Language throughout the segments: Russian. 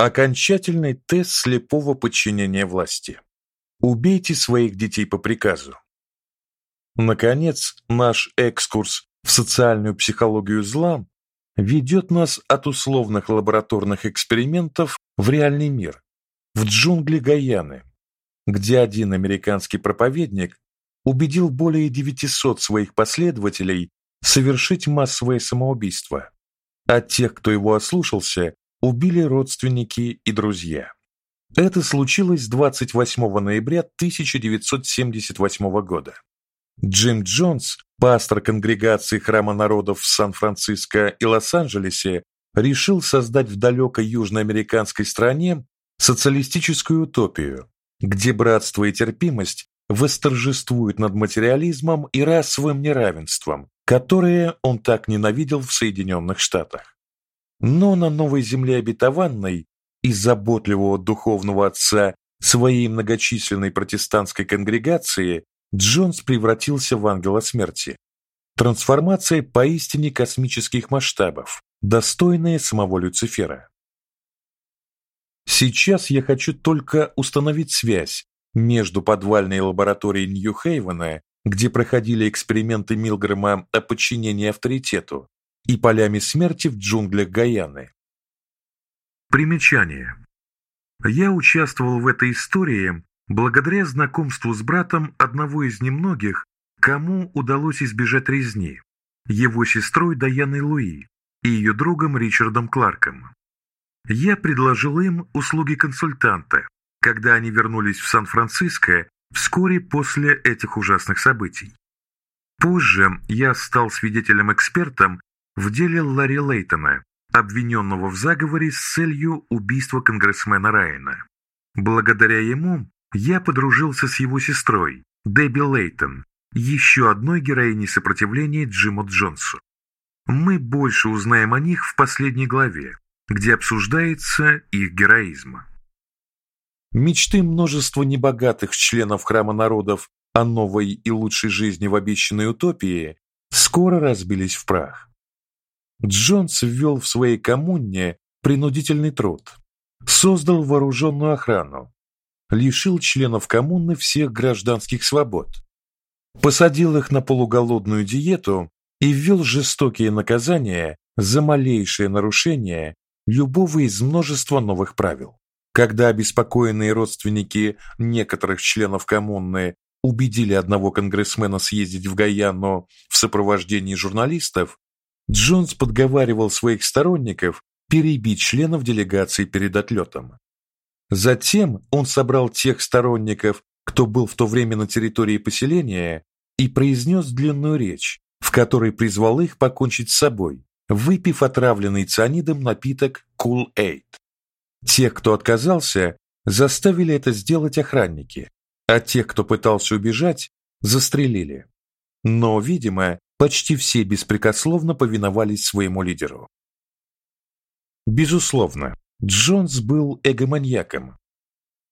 Окончательный тест слепого подчинения власти. Убейте своих детей по приказу. Наконец, наш экскурс в социальную психологию зла ведет нас от условных лабораторных экспериментов в реальный мир, в джунгли Гаяны, где один американский проповедник убедил более 900 своих последователей совершить массовое самоубийство. А тех, кто его ослушался, убили родственники и друзья. Это случилось 28 ноября 1978 года. Джим Джонс, пастор конгрегации Храма народов в Сан-Франциско и Лос-Анджелесе, решил создать в далекой южноамериканской стране социалистическую утопию, где братство и терпимость восторжествуют над материализмом и расовым неравенством, которые он так ненавидел в Соединенных Штатах. Но на новой земле обетованной из заботливого духовного отца своей многочисленной протестантской конгрегации Джонс превратился в ангела смерти. Трансформация поистине космических масштабов, достойная самого Люцифера. Сейчас я хочу только установить связь между подвальной лабораторией Нью-Хейвена, где проходили эксперименты Милгрэма о подчинении авторитету, и полями смерти в джунглях Гаяны. Примечание. Я участвовал в этой истории благодаря знакомству с братом одного из немногих, кому удалось избежать резни, его сестрой Даяной Луи и ее другом Ричардом Кларком. Я предложил им услуги консультанта, когда они вернулись в Сан-Франциско вскоре после этих ужасных событий. Позже я стал свидетелем-экспертом в деле Ларри Лейтона, обвиненного в заговоре с целью убийства конгрессмена Райана. Благодаря ему я подружился с его сестрой, Дебби Лейтон, еще одной героиней сопротивления Джиму Джонсу. Мы больше узнаем о них в последней главе, где обсуждается их героизм. Мечты множества небогатых членов храма народов о новой и лучшей жизни в обещанной утопии скоро разбились в прах. Джонс ввел в своей коммуне принудительный труд, создал вооруженную охрану, лишил членов коммуны всех гражданских свобод, посадил их на полуголодную диету и ввел жестокие наказания за малейшее нарушение любого из множества новых правил. Когда обеспокоенные родственники некоторых членов коммуны убедили одного конгрессмена съездить в Гаяну в сопровождении журналистов, Джонс подговаривал своих сторонников перебить членов делегации перед отлетом. Затем он собрал тех сторонников, кто был в то время на территории поселения, и произнес длинную речь, в которой призвал их покончить с собой, выпив отравленный цианидом напиток Kool-Aid. Тех, кто отказался, заставили это сделать охранники, а тех, кто пытался убежать, застрелили. Но, видимо, почти все беспрекословно повиновались своему лидеру. Безусловно, Джонс был эгоманьяком.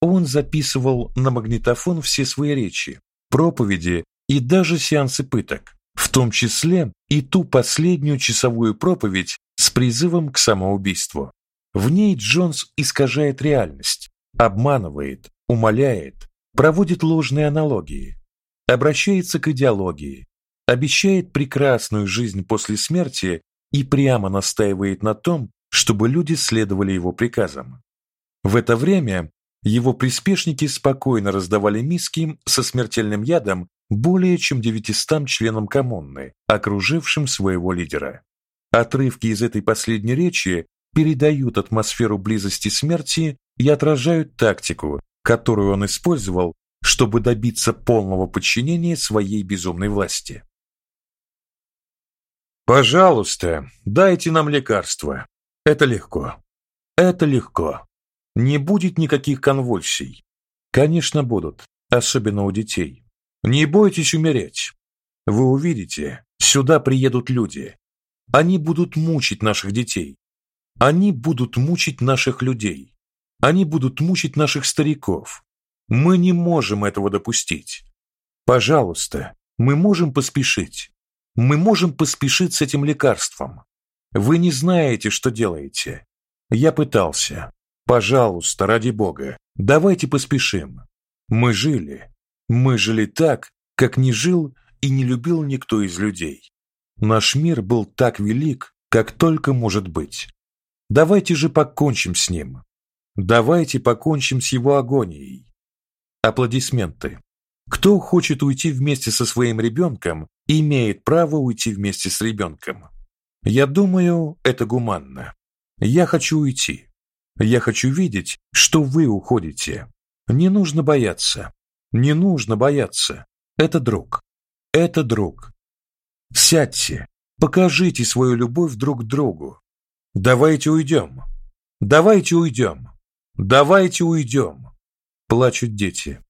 Он записывал на магнитофон все свои речи, проповеди и даже сеансы пыток, в том числе и ту последнюю часовую проповедь с призывом к самоубийству. В ней Джонс искажает реальность, обманывает, умаляет, проводит ложные аналогии, обращается к идеологии, обещает прекрасную жизнь после смерти и прямо настаивает на том, чтобы люди следовали его приказам. В это время его приспешники спокойно раздавали миски со смертельным ядом более чем 900 членам коммуны, окружившим своего лидера. Отрывки из этой последней речи передают атмосферу близости смерти и отражают тактику, которую он использовал, чтобы добиться полного подчинения своей безумной власти. Пожалуйста, дайте нам лекарство. Это легко. Это легко. Не будет никаких конвульсий. Конечно, будут, особенно у детей. Не бойтесь умереть. Вы увидите, сюда приедут люди. Они будут мучить наших детей. Они будут мучить наших людей. Они будут мучить наших стариков. Мы не можем этого допустить. Пожалуйста, мы можем поспешить. Мы можем поспешить с этим лекарством. Вы не знаете, что делаете. Я пытался. Пожалуйста, ради бога, давайте поспешим. Мы жили, мы жили так, как не жил и не любил никто из людей. Наш мир был так велик, как только может быть. Давайте же покончим с ним. Давайте покончим с его агонией. Аплодисменты. Кто хочет уйти вместе со своим ребенком, имеет право уйти вместе с ребенком. Я думаю, это гуманно. Я хочу уйти. Я хочу видеть, что вы уходите. Не нужно бояться. Не нужно бояться. Это друг. Это друг. Сядьте, покажите свою любовь друг другу. Давайте уйдем. Давайте уйдем. Давайте уйдем. Плачут дети.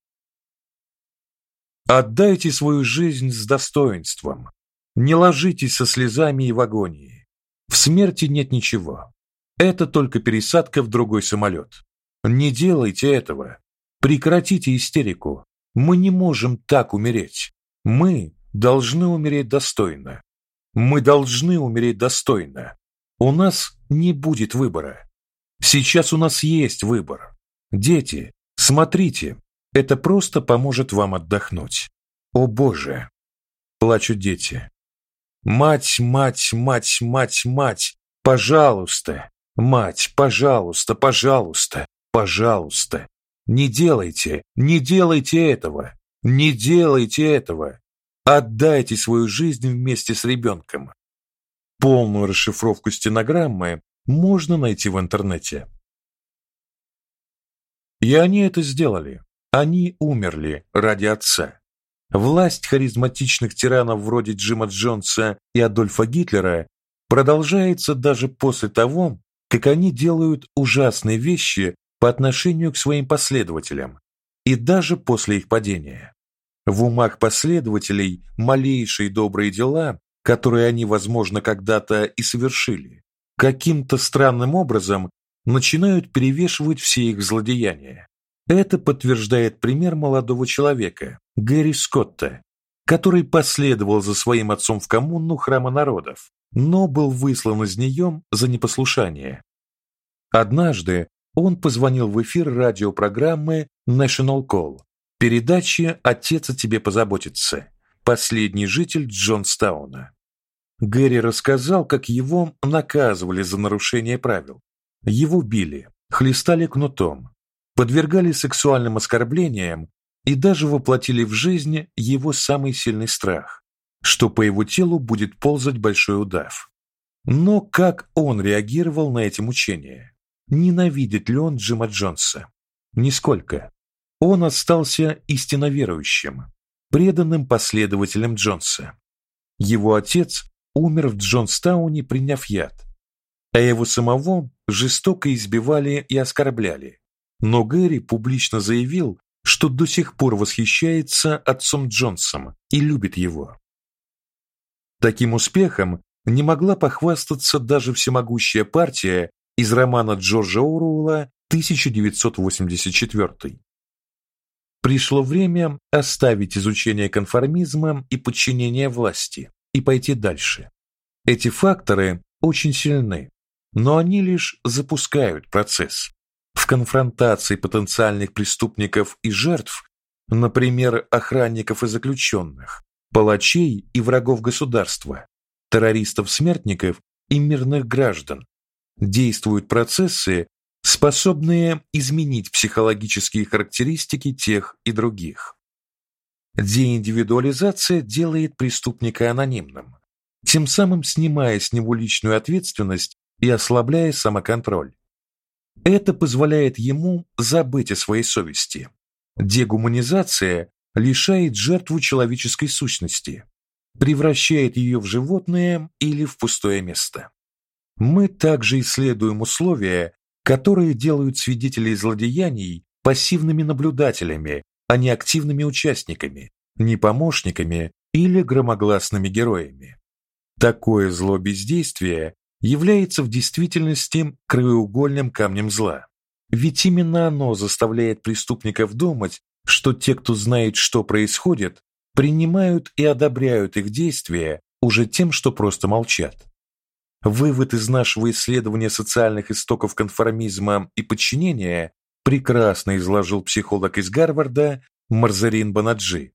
Отдайте свою жизнь с достоинством. Не ложитесь со слезами и в агонии. В смерти нет ничего. Это только пересадка в другой самолет. Не делайте этого. Прекратите истерику. Мы не можем так умереть. Мы должны умереть достойно. Мы должны умереть достойно. У нас не будет выбора. Сейчас у нас есть выбор. Дети, смотрите, это просто поможет вам отдохнуть. О, боже, плачут дети. Мать, мать, мать, мать, мать, пожалуйста, Мать, пожалуйста, пожалуйста, пожалуйста, не делайте, не делайте этого. Не делайте этого. Отдайте свою жизнь вместе с ребенком. Полную расшифровку стенограммы можно найти в интернете. И они это сделали. Они умерли ради отца. Власть харизматичных тиранов вроде Джима Джонса и Адольфа Гитлера продолжается даже после того, как они делают ужасные вещи по отношению к своим последователям и даже после их падения. В умах последователей малейшие добрые дела, которые они, возможно, когда-то и совершили, каким-то странным образом начинают перевешивать все их злодеяния. Это подтверждает пример молодого человека, Гэри Скотта, который последовал за своим отцом в коммуну храма народов, но был выслан из нее за непослушание. Однажды он позвонил в эфир радиопрограммы National Call, передачи «Отец о тебе позаботится», последний житель Джонстауна. Гэри рассказал, как его наказывали за нарушение правил. Его били, хлестали кнутом, подвергали сексуальным оскорблениям и даже воплотили в жизнь его самый сильный страх что по его телу будет ползать большой удав. Но как он реагировал на эти мучения? Ненавидит ли он Джима Джонса? Нисколько. Он остался истинно верующим, преданным последователем Джонса. Его отец умер в Джонстауне, приняв яд, а его самого жестоко избивали и оскорбляли. Но Гэри публично заявил, что до сих пор восхищается отцом Джонсом и любит его. Таким успехом не могла похвастаться даже всемогущая партия из романа Джорджа Оруэлла 1984. Пришло время оставить изучение конформизма и подчинения власти и пойти дальше. Эти факторы очень сильны, но они лишь запускают процесс. В конфронтации потенциальных преступников и жертв, например, охранников и заключенных, палачей и врагов государства, террористов-смертников и мирных граждан. Действуют процессы, способные изменить психологические характеристики тех и других. Деиндивидуализация делает преступника анонимным, тем самым снимая с него личную ответственность и ослабляя самоконтроль. Это позволяет ему забыть о своей совести. Дегуманизация лишает жертву человеческой сущности, превращает ее в животное или в пустое место. Мы также исследуем условия, которые делают свидетелей злодеяний пассивными наблюдателями, а не активными участниками, не помощниками или громогласными героями. Такое зло бездействия является в действительности краеугольным камнем зла. Ведь именно оно заставляет преступников думать, что те, кто знает, что происходит, принимают и одобряют их действия уже тем, что просто молчат. Вывод из нашего исследования социальных истоков конформизма и подчинения прекрасно изложил психолог из Гарварда Марзарин Банаджи.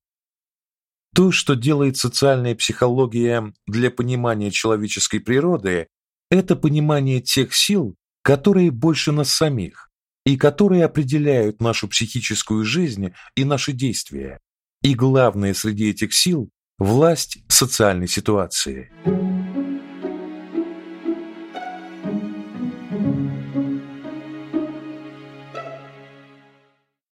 То, что делает социальная психология для понимания человеческой природы, это понимание тех сил, которые больше нас самих и которые определяют нашу психическую жизнь и наши действия. И главное среди этих сил власть социальной ситуации.